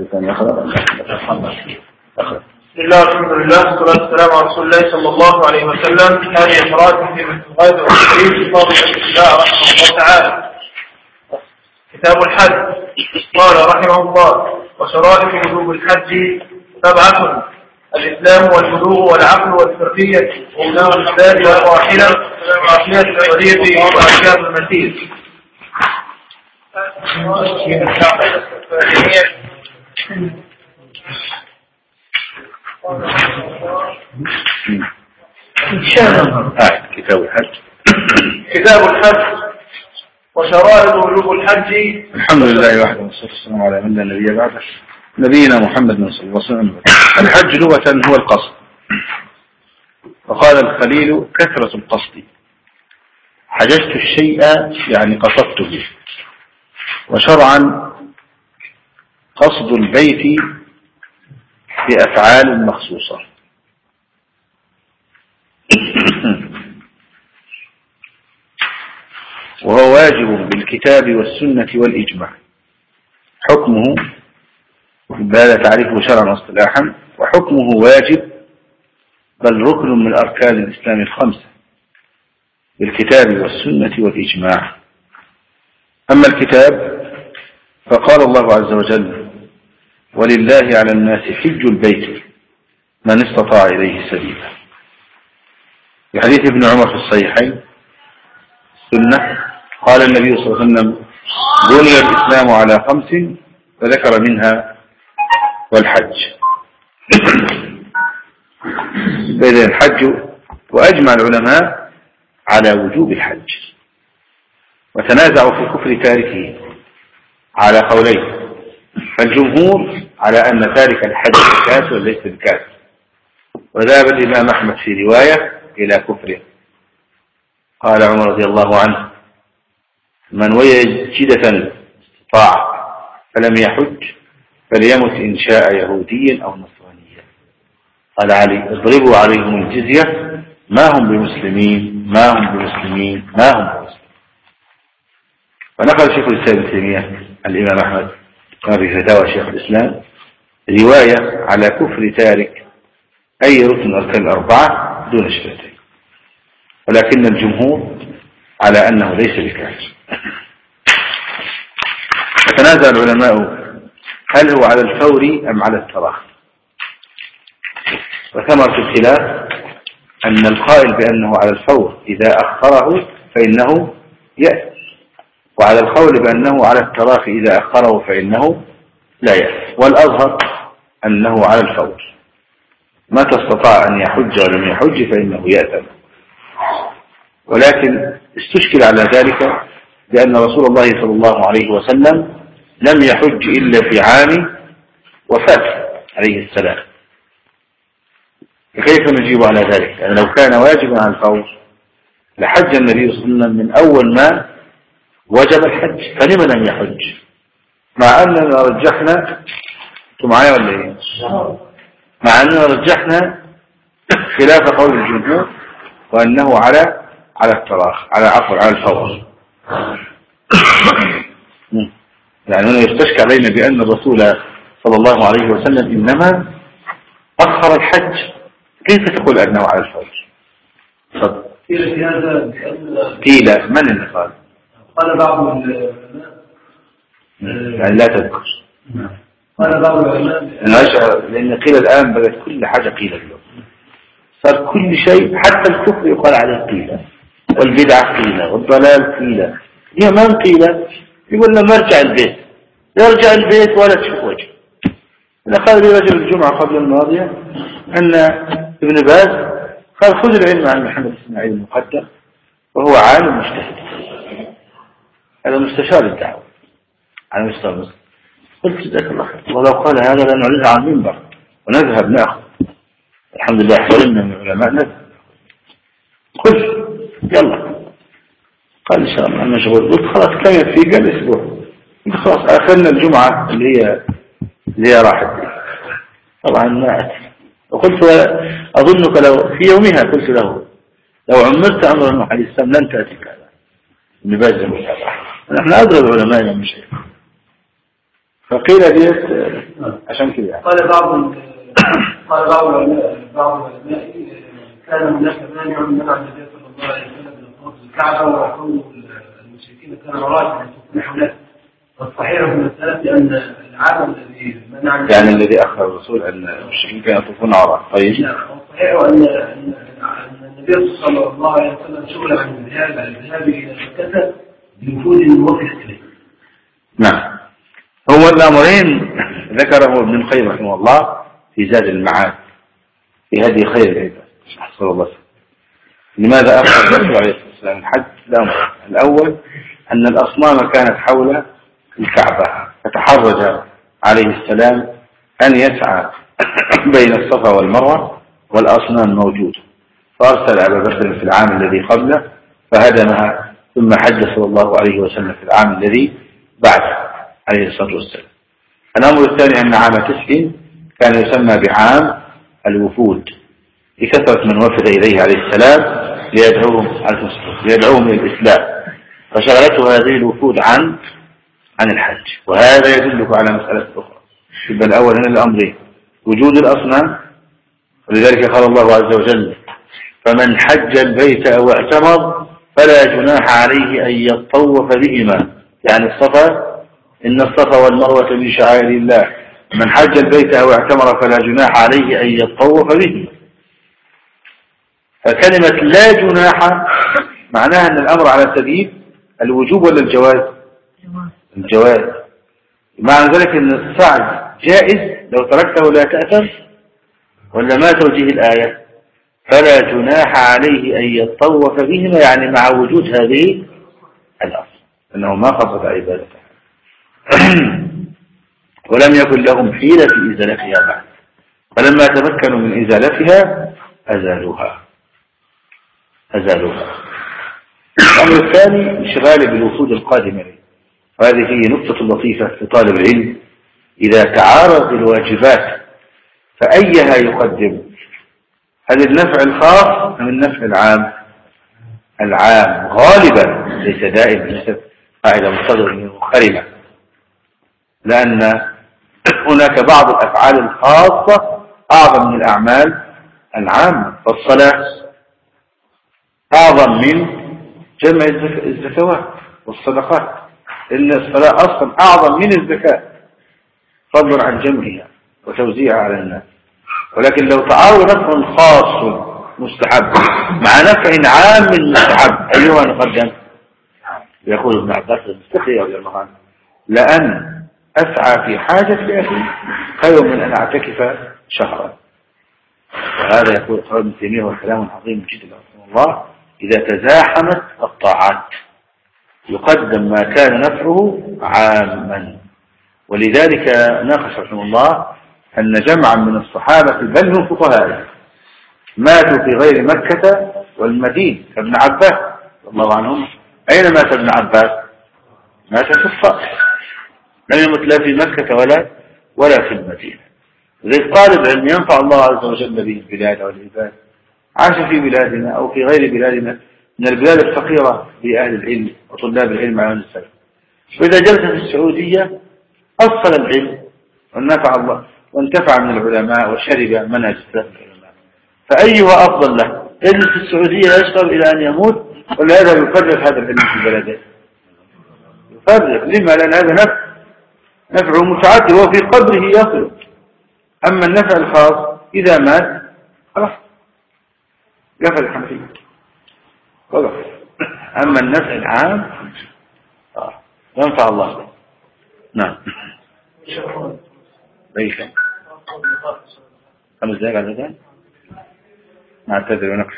أحد كان يقرأ بسم الله الحمد لله والصلاة والسلام على رسول الله صلى الله عليه وسلم. هذه قراءة في الغيب والتكريم فاضل الله رحمه الله تعالى كتاب الحج. قال رحمه الله وشرائط وجوب الحج سبعة الإسلام والبلوغ والعقل والحرية وبناء الزاد والراحلة وعقلية الحرية وأحكام المسير. كتاب الحج. كتاب الحج وشرائط وجوب الحج. الحمد لله وحده والصلاة والسلام على من لا نبي بعده. نبينا محمد صلى الله عليه وسلم. الحج لغة هو القصد. وقال الخليل كثرة القصد. حججت الشيء يعني قصدته. وشرعا قصد البيت بأفعال مخصوصة. وهو واجب بالكتاب والسنة والإجماع. حكمه هذا تعريفه شرعا واصطلاحا وحكمه واجب بل ركن من أركان الإسلام الخمسة بالكتاب والسنة والإجماع. أما الكتاب فقال الله عز وجل ولله على الناس حج البيت من استطاع إليه سبيلا. في حديث ابن عمر في الصحيحين سنة قال النبي صلى الله عليه وسلم بني الإسلام على خمس فذكر منها والحج. بين الحج وأجمع العلماء على وجوب الحج وتنازعوا في كفر تاركه على قولين. فالجمهور على أن تارك الحج كافر وليس بكافر وذهب الإمام أحمد في رواية إلى كفره. قال عمر رضي الله عنه من وجد استطاع فلم يحج فليمت إن شاء يهوديا أو نصرانيا. قال علي اضربوا عليهم الجزية ما هم بمسلمين ما هم بمسلمين ما هم بمسلمين. ونقل شيخ الإسلام تيمية الإمام أحمد كما في فتاوى شيخ الإسلام رواية على كفر تارك أي ركن أركان الأربعة دون شفتين ولكن الجمهور على أنه ليس بكافر. فتنازع العلماء هل هو على الفور أم على التراخي وثمرة الخلاف أن القائل بأنه على الفور إذا أخره فإنه يأس وعلى القول بأنه على التراخي إذا أخره فإنه لا يأس. والأظهر أنه على الفور متى استطاع أن يحج ولم يحج فإنه يأثم ولكن استشكل على ذلك بأن رسول الله صلى الله عليه وسلم لم يحج إلا في عام وفاته عليه السلام. كيف نجيب على ذلك؟ يعني لو كان واجبا على الفور لحج النبي صلى الله عليه وسلم من أول ما وجب الحج فلما لم يحج؟ مع أننا رجحنا أنتم معايا ولا إيه؟ مع أننا رجحنا خلاف قول الجمهور وأنه على على التراخ على عفو على الفور. يعني هنا يستشكى علينا بأن الرسول صلى الله عليه وسلم إنما أخر الحج. كيف تقول أنه على الفور؟ صدق قيل من اللي قال قال بعض العلماء يعني لا تذكر. قال بعض العلماء لأن قيل الآن بدأت كل حاجة قيل اليوم. صار كل شيء حتى الكفر يقال عليه قيل. والبدعة قيل والضلال قيل. هي من قيل؟ يقول لما ارجع البيت. يرجع البيت ولا تشوف وجه أنا قال لي رجل الجمعة قبل الماضية أن ابن باز قال خذ العلم عن محمد إسماعيل المقدم وهو عالم مجتهد. هذا مستشار الدعوة على مستوى مصر قلت جزاك الله خير. ولو قال هذا لنعرضه على المنبر ونذهب نأخذ. الحمد لله حرمنا من العلماء نذهب. قلت يلا. قال إن شاء الله أنا مشغول. قلت خلاص كم يكفي قال أسبوع. قلت خلاص آخرنا الجمعة اللي هي اللي هي راحت طبعا ما أتي وقلت أظنك لو في يومها قلت له. لو عمرت أمر نوح عليه السلام لن تأتيك هذا باز المتابعة نحن أدرى العلماء يا مشايخ فقيل ديت عشان كده يعني. قال بعض ال- قال بعض العلماء كان هناك مانع منع النبي صلى الله عليه وسلم من الطواف بالكعبه وكون المشركين كانوا راجعا يطوفون حولها والصحيح في الذي منع يعني الذي أخر الرسول أن المشركين كانوا يطوفون عراء طيب. نعم ان أن النبي صلى الله عليه وسلم شغل عن الذهاب مكه بوفود وفد اليه نعم. هو الأمرين ذكره ابن القيم رحمه الله في زاد المعاد في هدي خير. العباد صلى الله. عليه وسلم لماذا أخذ الرسول عليه الصلاة والسلام؟ الحج الأمر. الأول أن الأصنام كانت حول الكعبة فتحرج. عليه السلام أن يسعى بين الصفا والمروة والأصنام موجودة فأرسل أبا بكر في العام الذي قبله فهدمها ثم حج صلى الله عليه وسلم في العام الذي بعده عليه الصلاة والسلام. الأمر الثاني أن عام تسع كان يسمى بعام الوفود لكثرة من وفد إليه عليه السلام ليدعوهم ليدعوهم إلى الإسلام. فشغلته هذه الوفود عن عن الحج. وهذا يدلك على مسألة أخرى. يبقى الأول هنا الأمرين وجود الأصنام. ولذلك قال الله عز وجل فمن حج البيت أو اعتمر فلا جناح عليه أن يطوف بهما. يعني الصفا إن الصفا والمروة من شعائر الله. من حج البيت أو اعتمر فلا جناح عليه أن يطوف به فكلمة لا جناح معناها أن الأمر على سبيل الوجوب ولا الجواز؟ الجواز. معنى ذلك أن السعي جائز لو تركته لا تأثم ولا ما توجيه الآية؟ فلا جناح عليه أن يطوف بهما يعني مع وجود هذه الأصل. أنه ما قصد عبادته. ولم يكن لهم حيلة في إزالتها بعد. فلما تمكنوا من إزالتها أزالوها. أزالوها. الأمر الثاني انشغال بالوفود القادمة. وهذه فيه نقطة لطيفة لطالب العلم. إذا تعارض الواجبات فأيها يقدم؟ هل النفع الخاص أم النفع العام؟ العام غالبا ليس دائما ليست قاعدة مصدر منخرمة لأن هناك بعض الأفعال الخاصة أعظم من الأعمال العامة. فالصلاة أعظم من جمع الزك- الزكوات والصدقات. إن الصلاة أصلا أعظم من الزكاة. فضلا عن جمعها وتوزيعها على الناس. ولكن لو تعارض نفع خاص مستحب مع نفع عام مستحب أيها نقدم يقول ابن عباس المستقي رضي الله عنه لأن أسعى في حاجة أخي خير من أن أعتكف شهرا. وهذا يقول ابن تيمية هو كلام عظيم جدا رحمه الله إذا تزاحمت الطاعات. يقدم ما كان نفعه عاما. ولذلك ناقش رحمه الله أن جمعا من الصحابة بل من فقهائهم ماتوا في غير مكة والمدينة كابن عباس الله عنهم أين مات ابن عباس؟ مات في الطائف لم يمت لا في مكة ولا ولا في المدينة. زي طالب علم ينفع الله عز وجل به البلاد والعباد عاش في بلادنا أو في غير بلادنا من البلاد الفقيرة بأهل العلم وطلاب العلم على السلف وإذا جلس في السعودية أصل العلم ونفع الله وانتفع من العلماء وشرب منهج العلماء. فأيها أفضل له؟ يجلس في السعودية يشرب إلى أن يموت ولا يذهب يفرغ هذا العلم في بلده. يفرغ. لما؟ لأن هذا نفع. نفعه متعدد وفي قبره يصل. أما النفع الخاص إذا مات خلاص. قفل الحنفية خلاص. أما النفع العام آه. ينفع الله. نعم. بيك خمس دقائق على ذلك؟ نعتذر ونقف.